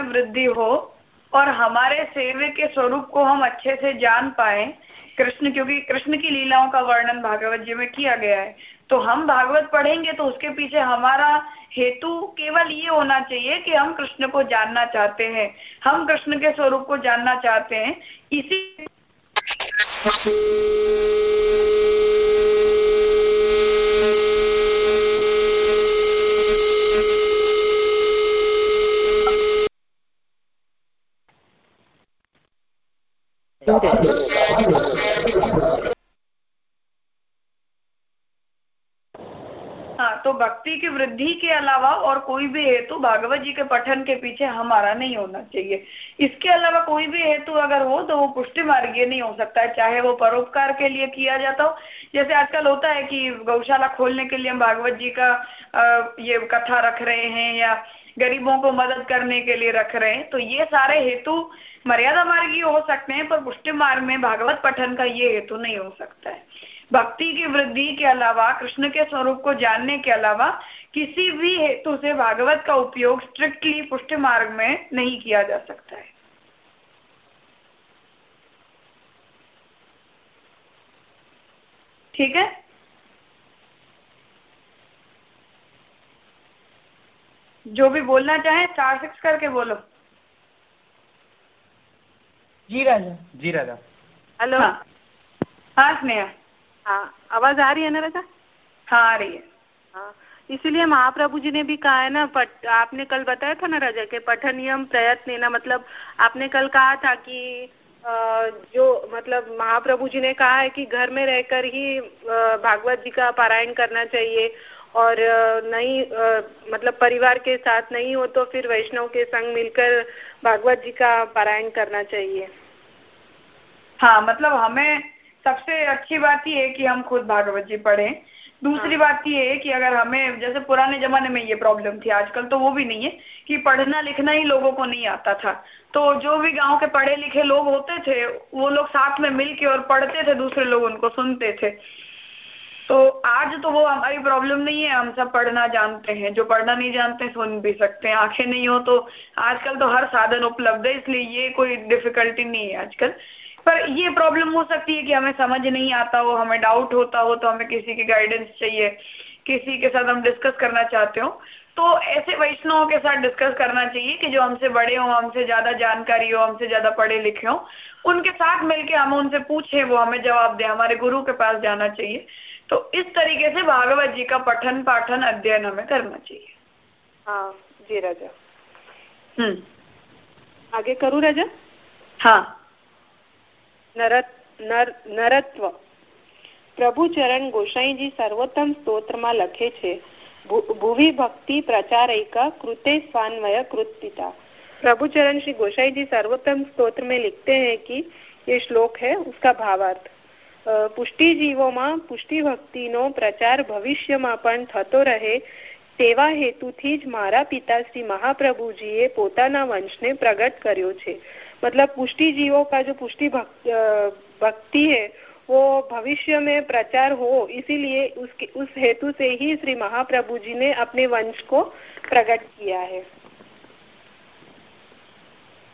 वृद्धि हो और हमारे सेव्य के स्वरूप को हम अच्छे से जान पाए, कृष्ण, क्योंकि कृष्ण की लीलाओं का वर्णन भागवत जी में किया गया है। तो हम भागवत पढ़ेंगे तो उसके पीछे हमारा हेतु केवल ये होना चाहिए कि हम कृष्ण को जानना चाहते हैं। हम कृष्ण के स्वरूप को जानना चाहते हैं। इसी हाँ तो भक्ति की वृद्धि के अलावा और कोई भी हेतु भागवत जी के पठन के पीछे हमारा नहीं होना चाहिए। इसके अलावा कोई भी हेतु अगर हो तो वो पुष्टि मार्गीय नहीं हो सकता है, चाहे वो परोपकार के लिए किया जाता हो। जैसे आजकल होता है कि गौशाला खोलने के लिए हम भागवत जी का ये कथा रख रहे हैं या गरीबों को मदद करने के लिए रख रहे हैं तो ये सारे हेतु मर्यादा मार्गीय हो सकते हैं, पर पुष्टि मार्ग में भागवत पठन का ये हेतु नहीं हो सकता है। भक्ति की वृद्धि के अलावा कृष्ण के स्वरूप को जानने के अलावा किसी भी हेतु से भागवत का उपयोग स्ट्रिक्टली पुष्ट मार्ग में नहीं किया जा सकता है। ठीक है? जो भी बोलना चाहे स्टार सिक्स करके बोलो। जी राजा। जी राजा। हेलो हाँ, हाँ स्नेहा। हाँ आवाज़ आ रही है ना राजा? हाँ आ रही है। हाँ इसीलिए महाप्रभु जी ने भी कहा है ना पट आपने कल बताया था ना राजा के पठनियम प्रयत्न ना मतलब आपने कल कहा था कि जो मतलब महाप्रभु जी ने कहा है कि घर में रहकर ही भागवत जी का पारायण करना चाहिए और नहीं मतलब परिवार के साथ नहीं हो तो फिर वैष्णव के संग मिलकर भागवत जी का पारायण करना चाहिए। हाँ मतलब हमें सबसे अच्छी बात ये है कि हम खुद भागवत जी पढ़े। दूसरी हाँ। बात ये है कि अगर हमें जैसे पुराने जमाने में ये प्रॉब्लम थी आजकल तो वो भी नहीं है कि पढ़ना लिखना ही लोगों को नहीं आता था। तो जो भी गाँव के पढ़े लिखे लोग होते थे वो लोग साथ में मिल के और पढ़ते थे दूसरे लोग उनको सुनते थे। तो आज तो वो हमारी प्रॉब्लम नहीं है हम सब पढ़ना जानते हैं। जो पढ़ना नहीं जानते सुन भी सकते हैं। आँखें नहीं हो तो आजकल तो हर साधन उपलब्ध है इसलिए ये कोई डिफिकल्टी नहीं है आजकल। पर ये प्रॉब्लम हो सकती है कि हमें समझ नहीं आता हो हमें डाउट होता हो तो हमें किसी की गाइडेंस चाहिए किसी के साथ हम डिस्कस करना चाहते हो। तो ऐसे वैष्णवों के साथ डिस्कस करना चाहिए कि जो हमसे बड़े हों हमसे ज़्यादा जानकारी हो हमसे ज़्यादा पढ़े लिखे हों उनके साथ मिलके हम उनसे पूछे वो हमें जवाब दें हमारे गुरु के पास जाना चाहिए। तो इस तरीके से भागवत जी का पठन पाठन अध्ययन हमें करना चाहिए। हाँ जी राजा। हम्म। आगे करूँ राजा? हाँ। નરત્વ પ્રભુચરણ ગોસાઈજી સર્વોત્તમ સ્તોત્રમાં લખે છે ભુવી ભક્તિ प्रचारैका कृते स्वान्वय कृतिता प्रभुचरण श्री गोसाई जी सर्वोत्तम स्त्रोत्र में लिखते हैं कि ये श्लोक है उसका भावार्थ પુષ્ટિ જીવોમાં પુષ્ટિ ભક્તિનો પ્રચાર ભવિષ્યમાં પણ થતો રહે તેવા હેતુથી જ મારા પિતા શ્રી મહાપ્રભુજીએ પોતાના વંશને પ્રગટ કર્યો છે मतलब पुष्टि जीवों का जो पुष्टि भक्ति है वो भविष्य में प्रचार हो इसीलिए उसके उस हेतु से ही श्री महाप्रभु जी ने अपने वंश को प्रकट किया है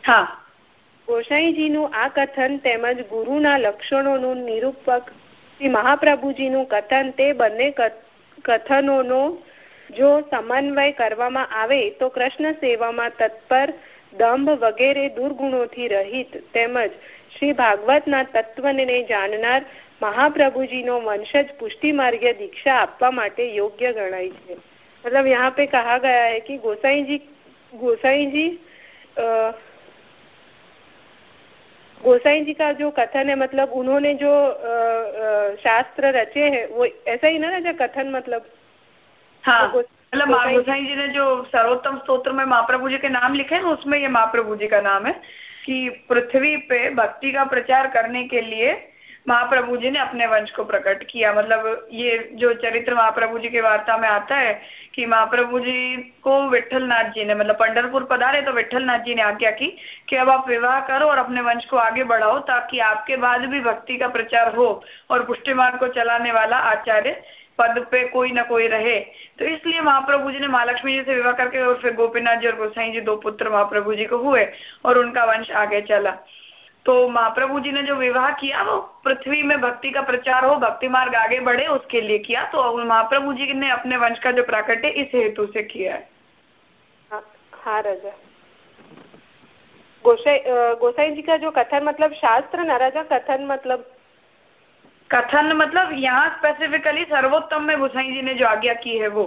હા ગોસાઈજીનું આ કથન તેમજ ગુરુના લક્ષણોનું નિરૂપક શ્રી મહાપ્રભુજીનું કથન તે બંને કથનોનો જો સમન્વય કરવામાં આવે તો કૃષ્ણ સેવામાં તત્પર દંભ વગેરે દુર્ગુણોથી રહિત તેમજ શ્રી ભાગવતના તત્વને જાણનાર મહાપ્રભુજીનો વંશજ પુષ્ટિ માર્ગે દીક્ષા આપવા માટે યોગ્ય ગણાય છે. મતલબ यहाँ पे कहा गया है कि गोसाई जी गोसाई जी आ, गोसाई जी का जो कथन है मतलब उन्होंने जो आ, आ, शास्त्र रचे हैं वो ऐसा ही ना मतलब गोसाई जी ने जो सर्वोत्तम स्त्रोत्र में महाप्रभु जी के नाम लिखे हैं उसमें ये महाप्रभु जी का नाम है कि पृथ्वी पे भक्ति का प्रचार करने के लिए महाप्रभु जी ने अपने वंश को प्रकट किया मतलब ये जो चरित्र महाप्रभु जी के वार्ता में आता है कि महाप्रभु जी को विठल नाथ जी ने मतलब पंडरपुर पधारे तो विठल नाथ जी ने आज्ञा की कि अब आप विवाह करो और अपने वंश को आगे बढ़ाओ ताकि आपके बाद भी भक्ति का प्रचार हो और पुष्टि मार्ग को चलाने वाला आचार्य पद पे कोई ना कोई रहे। तो इसलिए महाप्रभु जी ने महालक्ष्मी जी से विवाह करके और फिर गोपीनाथ जी और गोसाई जी दो पुत्र महाप्रभु जी को हुए और उनका वंश आगे चला। तो महाप्रभु जी ने जो विवाह किया वो पृथ्वी में भक्ति का प्रचार हो भक्ति मार्ग आगे बढ़े उसके लिए किया तो महाप्रभु जी ने अपने वंश का जो प्राकट्य इस हेतु से किया है। हाँ, राजा। गोसाई गोसाई जी का जो कथन मतलब शास्त्र न राजा कथन मतलब कथन मतलब यहाँ स्पेसिफिकली सर्वोत्तम में गोसाई जी ने जो आज्ञा की है वो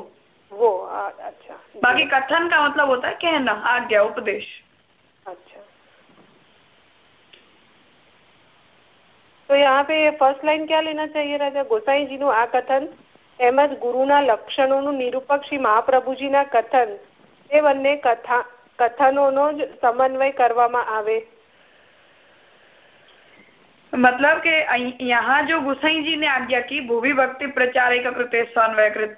वो आ, अच्छा बाकी कथन का मतलब होता है कहना आज्ञा उपदेश अच्छा तो यहाँ पे फर्स्ट लाइन क्या लेना चाहिए राजा गोसाई जी નું આ કથન તેમજ ગુરુના લક્ષણોનું નિરૂપક શ્રી મહાપ્રભુજીના કથન એ બંને કથા કથનોનો જ સમન્વય કરવામાં આવે मतलब के यहाँ जो गुसाई जी ने आज्ञा की भूवि भक्ति प्रचार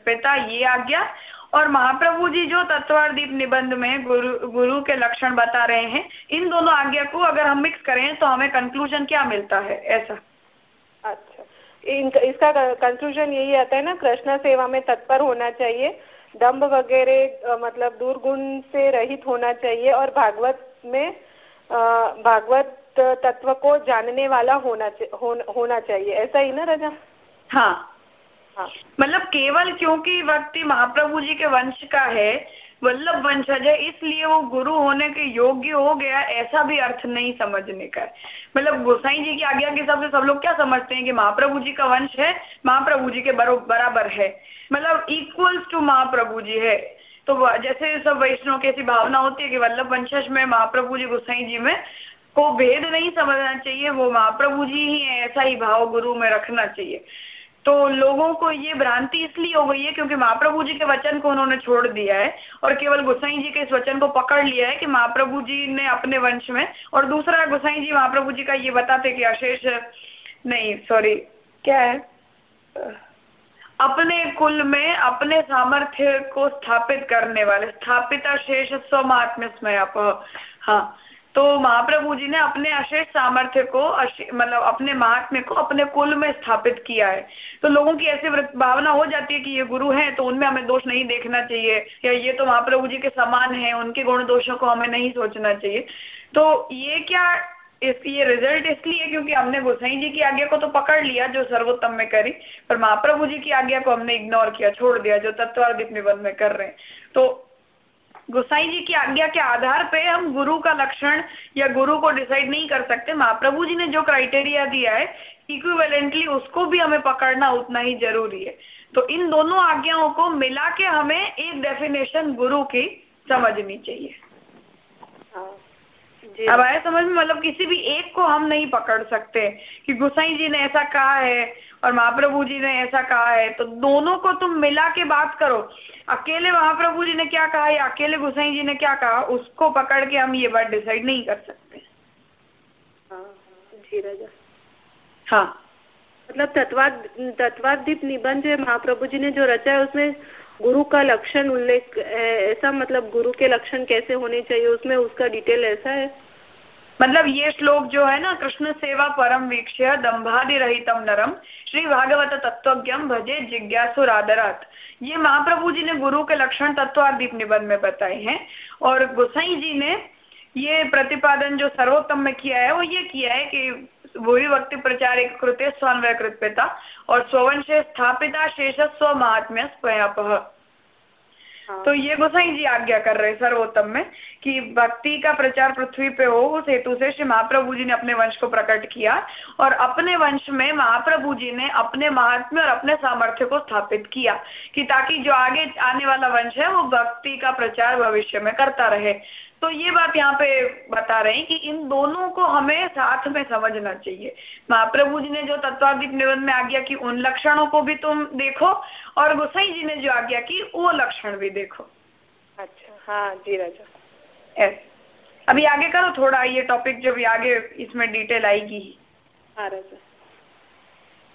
पिता ये आज्ञा। और महाप्रभु जी जो तत्वादीप निबंध में गुरु गुरु के लक्षण बता रहे हैं इन दोनों आज्ञा को अगर हम मिक्स करें तो हमें कंक्लूजन क्या मिलता है? ऐसा। अच्छा। इन, इसका कंक्लूजन यही आता है ना कृष्ण सेवा में तत्पर होना चाहिए दम्भ वगैरह मतलब दुर्गुण से रहित होना चाहिए और भागवत में भागवत तत्व को जानने वाला होना हो, होना चाहिए। ऐसा ही ना राजा? हाँ। हाँ। मतलब केवल क्योंकि व्यक्ति महाप्रभु जी के वंश का है वल्लभ वंशज है इसलिए वो गुरु होने के योग्य हो गया ऐसा भी अर्थ नहीं समझने का। मतलब गोसाई जी की आज्ञा के हिसाब से सब लोग क्या समझते हैं कि महाप्रभु जी का वंश है महाप्रभु जी के बराबर है। मतलब इक्वल्स टू महाप्रभु जी है। तो जैसे सब वैष्णव की ऐसी भावना होती है कि वल्लभ वंशज में महाप्रभु जी गोसाई जी में को भेद नहीं समझना चाहिए, वो महाप्रभु जी ही है, ऐसा ही भाव गुरु में रखना चाहिए। तो लोगों को ये भ्रांति इसलिए हो गई है क्योंकि महाप्रभु जी के वचन को उन्होंने छोड़ दिया है और केवल गुसाई जी के इस वचन को पकड़ लिया है कि महाप्रभु जी ने अपने वंश में, और दूसरा गुसाई जी महाप्रभु जी का ये बताते कि अशेष नहीं सॉरी क्या है? अपने कुल में अपने सामर्थ्य को स्थापित करने वाले, स्थापित शेष स्वमात्म्य आप हाँ। तो महाप्रभु जी ने अपने अशेष सामर्थ्य को मतलब अपने महात्म्य को अपने कुल में स्थापित किया है। तो लोगों की ऐसी भावना हो जाती है कि ये गुरु हैं तो उनमें हमें दोष नहीं देखना चाहिए, या ये तो महाप्रभु जी के समान है, उनके गुण दोषों को हमें नहीं सोचना चाहिए। तो ये क्या इस, ये रिज़ल्ट इसलिए, क्योंकि हमने गोसाई जी की आज्ञा को तो पकड़ लिया, जो सर्वोत्तम में करी, पर महाप्रभु जी की आज्ञा को हमने इग्नोर किया, छोड़ दिया, जो तत्वाधिक निबंध में कर रहे हैं। तो गोसाई जी की आज्ञा के आधार पे हम गुरु का लक्षण या गुरु को डिसाइड नहीं कर सकते। महाप्रभु जी ने जो क्राइटेरिया दिया है इक्विवेलेंटली उसको भी हमें पकड़ना उतना ही ज़रूरी है। तो इन दोनों आज्ञाओं को मिला के हमें एक डेफिनेशन गुरु की समझनी चाहिए। हाँ। अब आया समझ में मतलब किसी भी एक को हम नहीं पकड़ सकते कि गुसाई जी ने ऐसा कहा है और महाप्रभु जी ने ऐसा कहा है। तो दोनों को तुम मिला के बात करो। अकेले महाप्रभु जी ने क्या कहा या अकेले गुसाई जी ने क्या कहा उसको पकड़ के हम ये बात डिसाइड नहीं कर सकते। हाँ, जी राजा। हाँ। मतलब तत्वाद तत्वादीप निबंध जो महाप्रभु जी ने जो रचा है उसमें गुरु का लक्षण उल्लेख ऐसा मतलब गुरु के लक्षण कैसे होने चाहिए, उसमें उसका डिटेल ऐसा है? मतलब ये श्लोक जो है ना, कृष्ण सेवा परम वीक्ष्य दम्भादि रहितम नरम, श्री भागवत तत्वज्ञम भजे जिज्ञासु राधरात ये महाप्रभु जी ने गुरु के लक्षण तत्व दीप निबंध में बताए हैं। और गोसाई जी ने ये प्रतिपादन जो सर्वोत्तम में किया है वो ये किया है कि वही भक्ति प्रचार एक कृत्य स्वान्वय कृत्यता और स्वंश स्थापिता शेष स्व महात्म्य स्वयं हाँ। तो ये गोसाई जी आज्ञा कर रहे सर्वोत्तम में कि भक्ति का प्रचार पृथ्वी पे हो उस हेतु से श्री महाप्रभु जी ने अपने वंश को प्रकट किया और अपने वंश में महाप्रभु जी ने अपने महात्म्य और अपने सामर्थ्य को स्थापित किया कि ताकि जो आगे आने वाला वंश है वो भक्ति का प्रचार भविष्य में करता रहे तो ये बात यहाँ पे बता रहे हैं कि इन दोनों को हमें साथ में समझना चाहिए। महाप्रभु जी ने जो तत्वाधिक निबंध में आज्ञा की उन लक्षणों को भी तुम देखो और गोसाई जी ने जो आज्ञा की वो लक्षण भी देखो। अच्छा हाँ जी राजा। अभी आगे करो थोड़ा ये टॉपिक जब आगे इसमें डिटेल आएगी। हाँ राजा।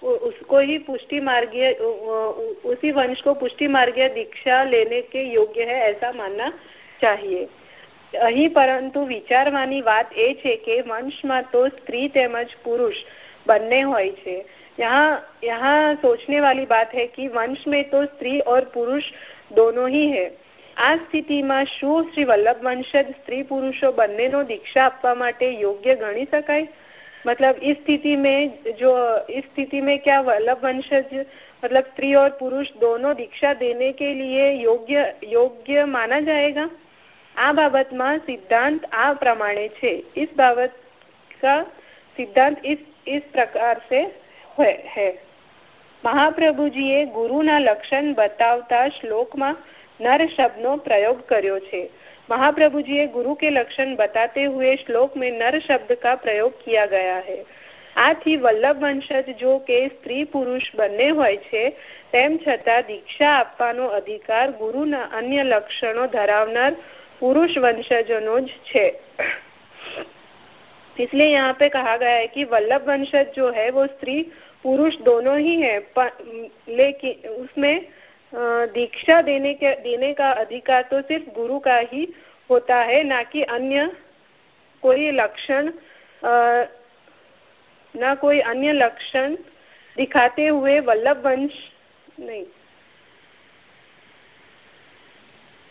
उसको ही पुष्टि मार्गीय उसी वंश को पुष्टि मार्गीय दीक्षा लेने के योग्य है ऐसा मानना चाहिए। અહીં પરંતુ વિચારવાની વાત એ છે કે વંશમાં તો સ્ત્રી તેમજ પુરુષ बनने હોય છે यहाँ यहाँ सोचने वाली बात है कि वंश में तो स्त्री और पुरुष दोनों ही है આ સ્થિતિમાં શું શ્રી વલ્લભ વંશજ સ્ત્રી પુરુષો બંનેનો દીક્ષા આપવા માટે યોગ્ય ગણી શકાય मतलब इस स्थिति में जो इस स्थिति में क्या वल्लभ वंशज मतलब स्त्री और पुरुष दोनों दीक्षा देने के लिए योग्य योग्य माना जाएगा आ बाबत में सिद्धांत आ प्रमाणे छे इस बाबत का सिद्धांत इस इस प्रकार से है, है महाप्रभु जी ए गुरु ना लक्षण बतावता श्लोक में नर शब्द नो प्रयोग કર્યો છે महाप्रभु जी गुरु के लक्षण बताते हुए श्लोक में नर शब्द का प्रयोग किया गया है આથી વલ્લભ વંશજ જો કે સ્ત્રી પુરુષ બંને હોય છે તેમ છતાં દીક્ષા આપવાનો અધિકાર ગુરુના અન્ય લક્ષણો ધરાવનાર पुरुष वंशजों છે इसलिए यहाँ पे कहा गया है कि वल्लभ वंशज जो है, वो स्त्री पुरुष दोनों ही है लेकिन उसमें दीक्षा देने के, देने का अधिकार तो सिर्फ़ गुरु का ही होता है, ना कि अन्य कोई लक्षण ना कोई अन्य लक्षण दिखाते हुए वल्लभ वंश, नहीं।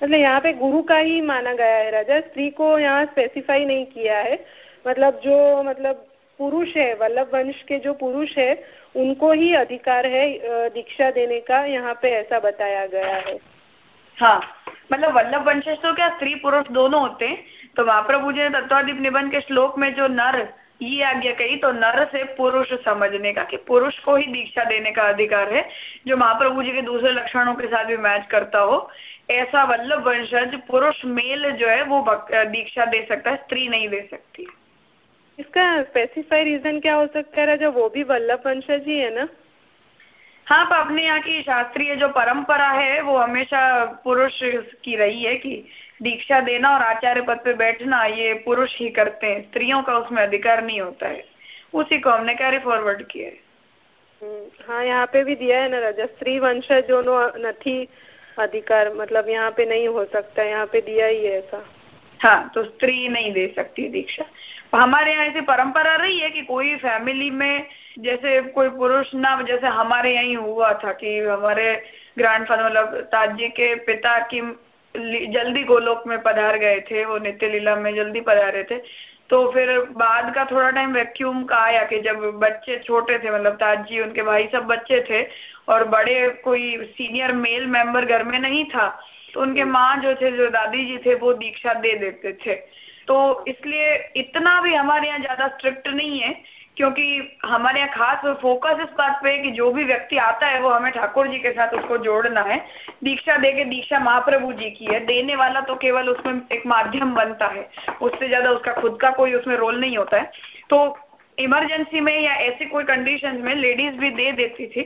मतलब यहाँ पे गुरु का ही माना गया है राजा। स्त्री को यहाँ स्पेसिफाई नहीं किया है। मतलब जो मतलब पुरुष है, वल्लभ वंश के जो पुरुष है, उनको ही अधिकार है दीक्षा देने का यहाँ पे ऐसा बताया गया है। हाँ मतलब वल्लभ वंशज तो क्या स्त्री पुरुष दोनों होते हैं? तो महाप्रभु जी ने तत्वादीप निबंध के श्लोक में जो नर ये आज्ञा कही तो नर से पुरुष समझने का कि पुरुष को ही दीक्षा देने का अधिकार है, जो महाप्रभु जी के दूसरे लक्षणों के साथ भी मैच करता हो। ऐसा वल्लभ वंशज पुरुष मेल जो है वो दीक्षा दे सकता है, स्त्री नहीं दे सकती। इसका स्पेसिफाई रीजन क्या हो सकता है जो वो भी वल्लभ वंशज ही है ना? हाँ तो अपने यहाँ की शास्त्रीय जो परंपरा है वो हमेशा पुरुष की रही है कि दीक्षा देना और आचार्य पद पे बैठना ये पुरुष ही करते हैं। स्त्रियों का उसमें अधिकार नहीं होता है। उसी को हमने कैरी फॉरवर्ड किया है। हम्म, हाँ यहाँ पे भी दिया है ना राजा स्त्री वंशज जो नथी अधिकार मतलब यहाँ पे नहीं हो सकता यहाँ पे दिया ही है ऐसा। हाँ तो स्त्री नहीं दे सकती दीक्षा। हमारे यहाँ ऐसी परंपरा रही है कि कोई फैमिली में जैसे कोई पुरुष ना, जैसे हमारे यहाँ ही हुआ था कि हमारे ग्रैंड मतलब ताजी के पिता की जल्दी गोलोक में पधार गए थे, वो नित्य लीला में जल्दी पधारे थे। तो फिर बाद का थोड़ा टाइम वैक्यूम का आया कि जब बच्चे छोटे थे मतलब ताजी, उनके भाई सब बच्चे थे, और बड़े कोई सीनियर मेल मेंबर घर में नहीं था तो उनके माँ जो थे, जो दादी जी थे, वो दीक्षा दे देते थे। तो इसलिए इतना भी हमारे यहाँ ज़्यादा स्ट्रिक्ट नहीं है, क्योंकि हमारे यहाँ खास फोकस इस बात पे है कि जो भी व्यक्ति आता है, वो हमें ठाकुर जी के साथ उसको जोड़ना है। दीक्षा दे के दीक्षा महाप्रभु जी की है। देने वाला तो केवल उसमें एक माध्यम बनता है। उससे ज़्यादा उसका खुद का कोई उसमें रोल नहीं होता है। तो इमरजेंसी में या ऐसी कोई कंडीशन में लेडीज़ भी दे देती थी,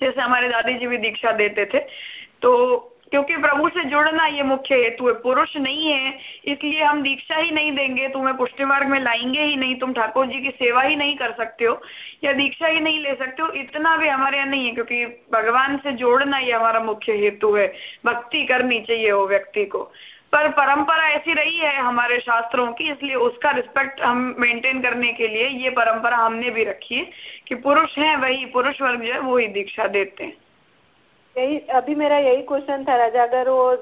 जैसे हमारे दादी जी भी दीक्षा देते थे। तो क्योंकि प्रभु से जुड़ना ये मुख्य हेतु है। पुरुष नहीं है, इसलिए हम दीक्षा ही नहीं देंगे, तुम्हें पुष्टि मार्ग में लाएँगे ही नहीं, तुम ठाकुर जी की सेवा ही नहीं कर सकते हो, या दीक्षा ही नहीं ले सकते हो, इतना भी हमारे यहाँ नहीं है, क्योंकि भगवान से जोड़ना ये हमारा मुख्य हेतु है। भक्ति करनी चाहिए वो व्यक्ति को। पर परंपरा ऐसी रही है हमारे शास्त्रों की, इसलिए उसका रिस्पेक्ट हम मेंटेन करने के लिए ये परंपरा हमने भी रखी है कि पुरुष है वही, पुरुष वर्ग जो है वो ही दीक्षा देते हैं। यही अभी मेरा यही क्वेश्चन था राजा अगर वो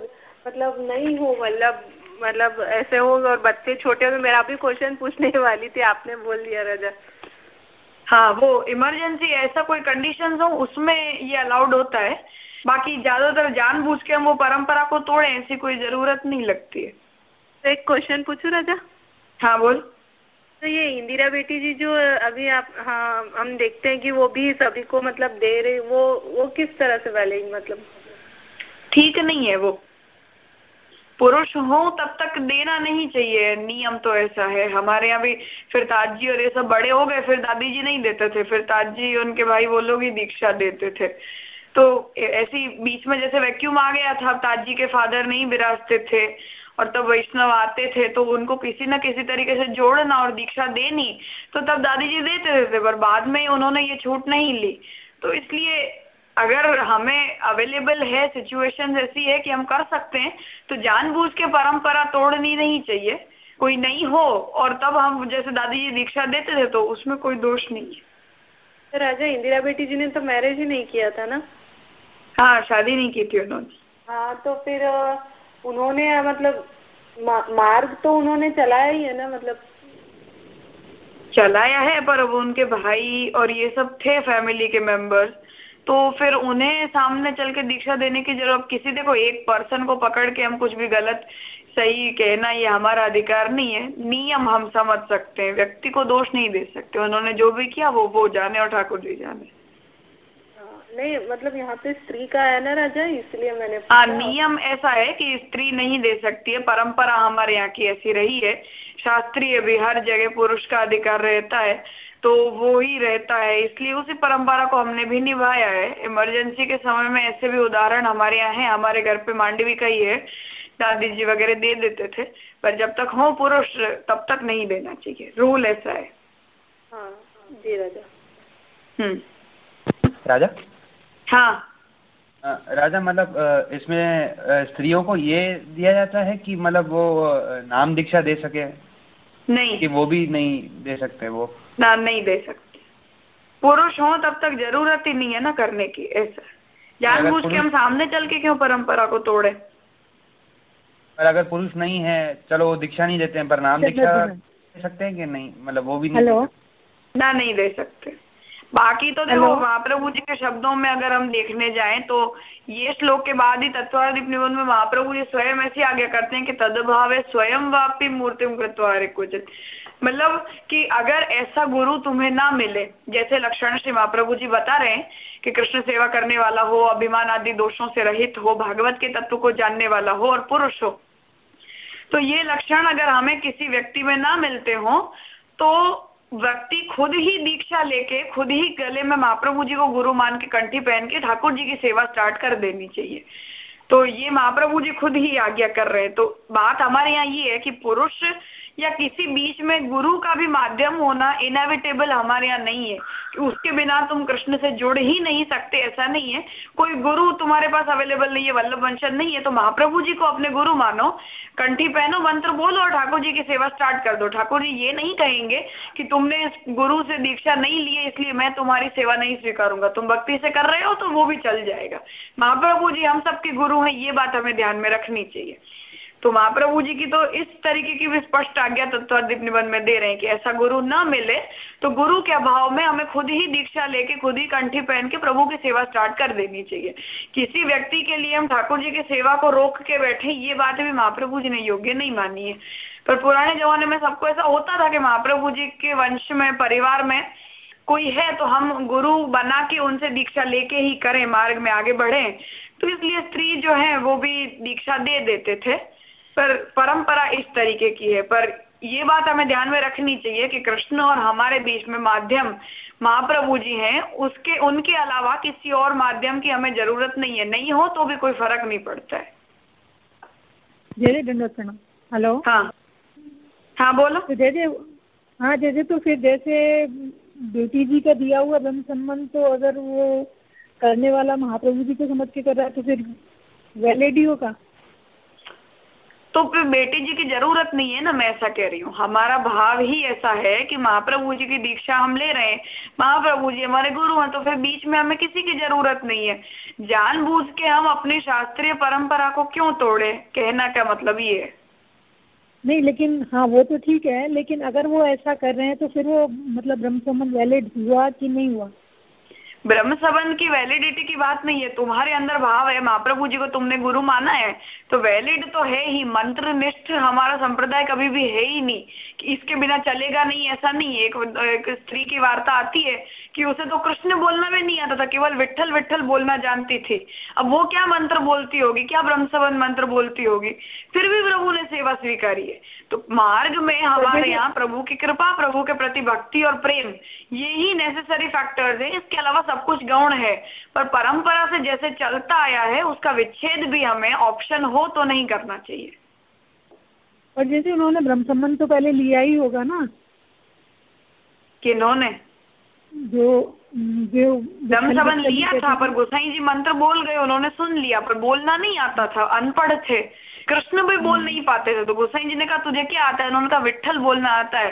मतलब नहीं हो मतलब मतलब ऐसे हो और बच्चे छोटे हो तो मेरा भी क्वेश्चन पूछने वाली थी आपने बोल दिया राजा। हाँ वो इमरजेंसी ऐसा कोई कंडीशन हो उसमें ये अलाउड होता है। बाकी ज़्यादातर जानबूझ के हम वो परंपरा को तोड़े ऐसी कोई ज़रूरत नहीं लगती है। तो एक क्वेश्चन पूछू राजा? हाँ बोल। तो ये इंदिरा बेटी जी जो अभी आप हाँ हम देखते हैं कि वो भी सभी को मतलब दे रहे वो वो किस तरह से वैलिड मतलब? ठीक नहीं है वो। पुरुष हो तब तक देना नहीं चाहिए, नियम तो ऐसा है। हमारे यहाँ भी फिर ताजी और ये सब बड़े हो गए, फिर दादी जी नहीं देते थे, फिर ताजी, उनके भाई वो लोग ही दीक्षा देते थे। तो ऐसी बीच में जैसे वैक्यूम आ गया था ताजी के फादर नहीं विराजते थे। और तब वैष्णव आते थे तो उनको किसी न किसी तरीके से जोड़ना और दीक्षा देनी तो तब दादी जी देते थे थे पर बाद में उन्होंने ये छूट नहीं ली। तो इसलिए अगर हमें अवेलेबल है सिचुएशन ऐसी है कि हम कर सकते हैं तो जानबूझ के परंपरा तोड़नी नहीं चाहिए। कोई नहीं हो और तब हम जैसे दादी जी दीक्षा देते थे तो उसमें कोई दोष नहीं है। तो राजा इंदिरा बेटी जी ने तो मैरिज ही नहीं किया था ना? हाँ शादी नहीं की थी उन्होंने। हाँ तो फिर उन्होंने मतलब मा, मार्ग तो उन्होंने चलाया ही है ना मतलब? चलाया है पर अब उनके भाई और ये सब थे फैमिली के मेंबर्स तो फिर उन्हें सामने चल के दीक्षा देने की ज़रूरत किसी देखो एक पर्सन को पकड़ के हम कुछ भी गलत सही कहना ये हमारा अधिकार नहीं है। नियम हम समझ सकते हैं व्यक्ति को दोष नहीं दे सकते। उन्होंने जो भी किया वो वो जाने और ठाकुर जी जाने। नहीं मतलब यहाँ पे स्त्री का है ना राजा इसलिए मैंने हाँ नियम ऐसा है कि स्त्री नहीं दे सकती है। परंपरा हमारे यहाँ की ऐसी रही है। शास्त्रीय भी हर जगह पुरुष का अधिकार रहता है तो वो ही रहता है। इसलिए उसी परंपरा को हमने भी निभाया है। इमरजेंसी के समय में ऐसे भी उदाहरण हमारे यहाँ है। हमारे घर पे मांडवी का ही है। दादी जी वगैरह दे देते थे। पर जब तक हो पुरुष तब तक नहीं देना चाहिए। रूल ऐसा है हाँ जी राजा। हम्म। राजा? हाँ। राजा मतलब इसमें स्त्रियों को ये दिया जाता है कि मतलब वो नाम दीक्षा दे सके? नहीं। कि वो भी नहीं दे सकते वो? ना नहीं दे सकते। पुरुष हो तब तक ज़रूरत ही नहीं है ना करने की ऐसा। जानबूझ के हम सामने चल के क्यों परंपरा को तोड़े? पर अगर पुरुष नहीं है चलो वो दीक्षा नहीं देते हैं पर नाम दीक्षा दे सकते हैं कि नहीं? मतलब वो भी नहीं ना नहीं दे सकते। बाकी तो देखो महाप्रभु जी के शब्दों में अगर हम देखने जाएँ तो ये श्लोक के बाद ही तत्वादीप निबंध में महाप्रभु जी स्वयं ऐसी आज्ञा करते हैं कि तदभाव स्वयं वापी मूर्ति कुछ मतलब कि अगर ऐसा गुरु तुम्हें ना मिले जैसे लक्षण श्री महाप्रभु जी बता रहे हैं कि कृष्ण सेवा करने वाला हो अभिमान आदि दोषों से रहित हो भागवत के तत्व को जानने वाला हो और पुरुष हो तो ये लक्षण अगर हमें किसी व्यक्ति में ना मिलते हो तो व्यक्ति खुद ही दीक्षा लेके, खुद ही गले में महाप्रभु जी को गुरु मान के कंठी पहन के ठाकुर जी की सेवा स्टार्ट कर देनी चाहिए। तो ये महाप्रभु जी खुद ही आज्ञा कर रहे हैं। तो बात हमारे यहाँ ये है कि पुरुष या किसी बीच में गुरु का भी माध्यम होना इनएविटेबल हमारे यहाँ नहीं है। उसके बिना तुम कृष्ण से जुड़ ही नहीं सकते, ऐसा नहीं है। कोई गुरु तुम्हारे पास अवेलेबल नहीं है, वल्लभ वंशन नहीं है तो महाप्रभु जी को अपने गुरु मानो। कंठी पहनो, मंत्र बोलो और ठाकुर जी की सेवा स्टार्ट कर दो। ठाकुर जी ये नहीं कहेंगे कि तुमने गुरु से दीक्षा नहीं ली इसलिए मैं तुम्हारी सेवा नहीं स्वीकारूँगा। तुम भक्ति से कर रहे हो तो वो भी चल जाएगा। महाप्रभु जी, हम सबके गुरु हैं, ये बात हमें ध्यान में रखनी चाहिए। तो महाप्रभु जी की तो इस तरीके की भी स्पष्ट आज्ञा तत्वादीप निबंध में दे रहे हैं कि ऐसा गुरु न मिले तो गुरु के अभाव में हमें खुद ही दीक्षा लेके, खुद ही कंठी पहन के प्रभु की सेवा स्टार्ट कर देनी चाहिए। किसी व्यक्ति के लिए हम ठाकुर जी की सेवा को रोक के बैठे, ये बात भी महाप्रभु जी ने योग्य नहीं मानी है। पर पुराने जमाने में सबको ऐसा होता था कि महाप्रभु जी के वंश में, परिवार में कोई है तो हम गुरु बना के उनसे दीक्षा लेके ही करें, मार्ग में आगे बढ़े। तो इसलिए स्त्री जो है, वो भी दीक्षा दे देते थे। पर परंपरा इस तरीके की है। पर ये बात हमें ध्यान में रखनी चाहिए कि कृष्ण और हमारे बीच में माध्यम महाप्रभु जी हैं। उसके उनके अलावा किसी और माध्यम की हमें ज़रूरत नहीं है। नहीं हो तो भी कोई फ़र्क नहीं पड़ता है। हेलो हाँ। हाँ बोलो। तो जैसे हाँ जैसे तो फिर जैसे बेटी जी का दिया हुआ ब्रह्म संबंध तो अगर वो करने वाला महाप्रभु जी को समझ के कर रहा है तो फिर वैलिड ही होगा। तो फिर बेटी जी की ज़रूरत नहीं है ना, मैं ऐसा कह रही हूँ। हमारा भाव ही ऐसा है कि महाप्रभु जी की दीक्षा हम ले रहे हैं। महाप्रभु जी हमारे गुरु हैं तो फिर बीच में हमें किसी की ज़रूरत नहीं है। जानबूझ के हम अपनी शास्त्रीय परंपरा को क्यों तोड़े? कहना का मतलब ये है? नहीं, लेकिन हाँ वो तो ठीक है, लेकिन अगर वो ऐसा कर रहे हैं तो फिर वो मतलब ब्रह्म वैलिड हुआ कि नहीं हुआ? ब्रह्म संबंध की वैलिडिटी की बात नहीं है तुम्हारे अंदर भाव है महाप्रभु जी को तुमने गुरु माना है तो वैलिड तो है ही मंत्र निष्ठ हमारा संप्रदाय कभी भी है ही नहीं कि इसके बिना चलेगा नहीं ऐसा नहीं है। एक, एक स्त्री की वार्ता आती है कि उसे तो कृष्ण बोलना भी नहीं आता था केवल विठल विठल बोलना जानती थी। अब वो क्या मंत्र बोलती होगी क्या ब्रह्म संबंध मंत्र बोलती होगी? फिर भी प्रभु ने सेवा स्वीकारी है। तो मार्ग में हमारे यहाँ प्रभु की कृपा प्रभु के प्रति भक्ति और प्रेम ये ही नेसेसरी फैक्टर्स है। इसके अलावा सब कुछ गौण है पर परंपरा से जैसे चलता आया है उसका विच्छेद भी हमें ऑप्शन हो तो नहीं करना चाहिए। और जैसे उन्होंने ब्रह्म संबंध तो पहले लिया ही होगा ना। किन्होंने? जो जो ब्रह्म लिया था पर गोसाई जी मंत्र बोल गए उन्होंने सुन लिया पर बोलना नहीं आता था अनपढ़ थे। कृष्ण भी बोल नहीं पाते थे तो गोसाई जी ने कहा तुझे क्या आता है? उन्होंने कहा विठल बोलना आता है।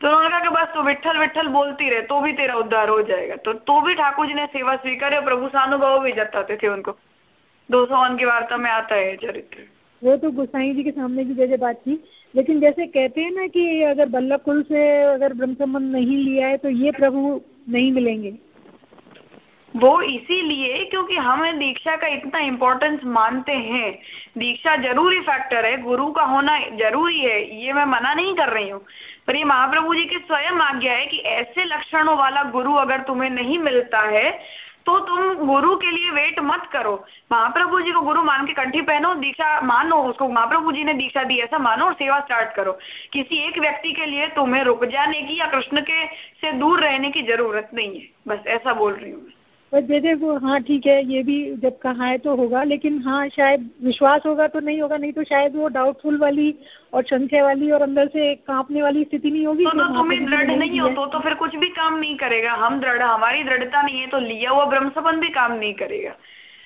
तो उन्होंने कहा कि बस तो विठल विठल बोलती रहे तो भी तेरा उद्धार हो जाएगा। तो तो भी ठाकुर जी ने सेवा स्वीकार और प्रभु सानुभव भी जताते थे उनको। दो सौ की वार्ता में आता है चरित्र। वो तो गोसाई जी के सामने भी जैसे बात थी। लेकिन जैसे कहते हैं ना कि अगर बल्लभ कुल से अगर ब्रह्म संबंध नहीं लिया है तो ये प्रभु नहीं मिलेंगे। वो इसीलिए क्योंकि हम दीक्षा का इतना इम्पोर्टेंस मानते हैं। दीक्षा ज़रूरी फैक्टर है, गुरु का होना ज़रूरी है, ये मैं मना नहीं कर रही हूँ। पर ये महाप्रभु जी की स्वयं आज्ञा है कि ऐसे लक्षणों वाला गुरु अगर तुम्हें नहीं मिलता है तो तुम गुरु के लिए वेट मत करो। महाप्रभु जी को गुरु मान के कंठी पहनो, दीक्षा मानो उसको। महाप्रभु जी ने दीक्षा दी, ऐसा मानो और सेवा स्टार्ट करो। किसी एक व्यक्ति के लिए तुम्हें रुक जाने की या कृष्ण के से दूर रहने की ज़रूरत नहीं है। बस ऐसा बोल रही हूँ बस दे वो हाँ ठीक है ये भी जब कहा है तो होगा लेकिन हाँ शायद विश्वास होगा तो नहीं होगा नहीं तो शायद वो डाउटफुल वाली और संशय वाली और अंदर से कांपने वाली स्थिति नहीं होगी तो, तो तुम्हें दृढ़ नहीं हो तो, तो फिर कुछ भी काम नहीं करेगा। हम दृढ़ हमारी दृढ़ता नहीं है तो लिया हुआ ब्रह्म भी काम नहीं करेगा।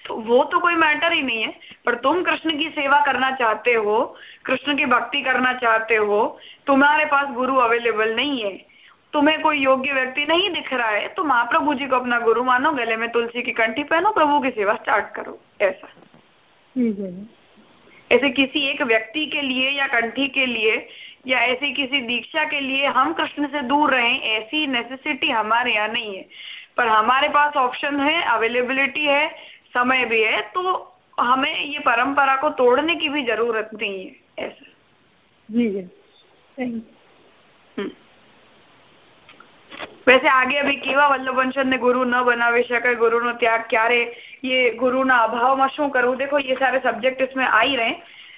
तो वो तो कोई मैटर ही नहीं है पर तुम कृष्ण की सेवा करना चाहते हो कृष्ण की भक्ति करना चाहते हो तुम्हारे पास गुरु अवेलेबल नहीं है। तुम्हें कोई योग्य व्यक्ति नहीं दिख रहा है तो महाप्रभु जी को अपना गुरु मानो गले में तुलसी की कंठी पहनो प्रभु की सेवा स्टार्ट करो ऐसा। ऐसे किसी एक व्यक्ति के लिए या कंठी के लिए या ऐसी किसी दीक्षा के लिए हम कृष्ण से दूर रहें ऐसी नेसेसिटी हमारे यहाँ नहीं है। पर हमारे पास ऑप्शन है अवेलेबिलिटी है समय भी है तो हमें ये परंपरा को तोड़ने की भी ज़रूरत नहीं है ऐसा। जी जी। वैसे आगे अभी केवा वल्लभ ने गुरु न बनावे शके गुरु नो त्याग क्यारे ये गुरु ना अभाव में शू करूँ? देखो ये सारे सब्जेक्ट इसमें आ ही रहे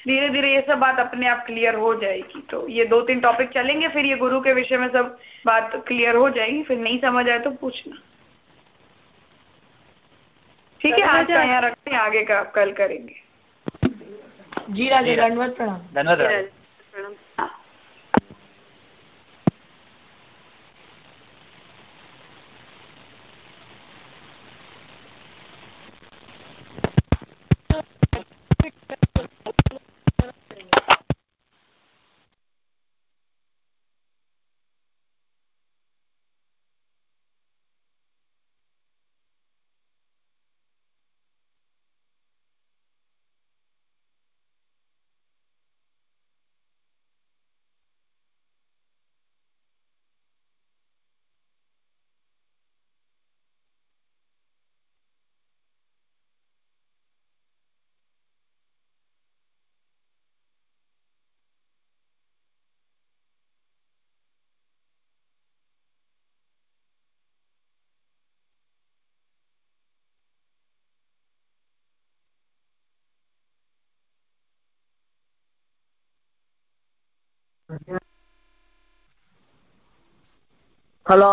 धीरे धीरे ये सब बात अपने आप क्लियर हो जाएगी। तो ये दो तीन टॉपिक चलेंगे फिर ये गुरु के विषय में सब बात क्लियर हो जाएगी। फिर नहीं समझ आए तो पूछना। ठीक है आज का यहाँ रखते हैं आगे का आप कल करेंगे। जी राजा धन्यवाद प्रणाम। धन्यवाद प्रणाम। हलो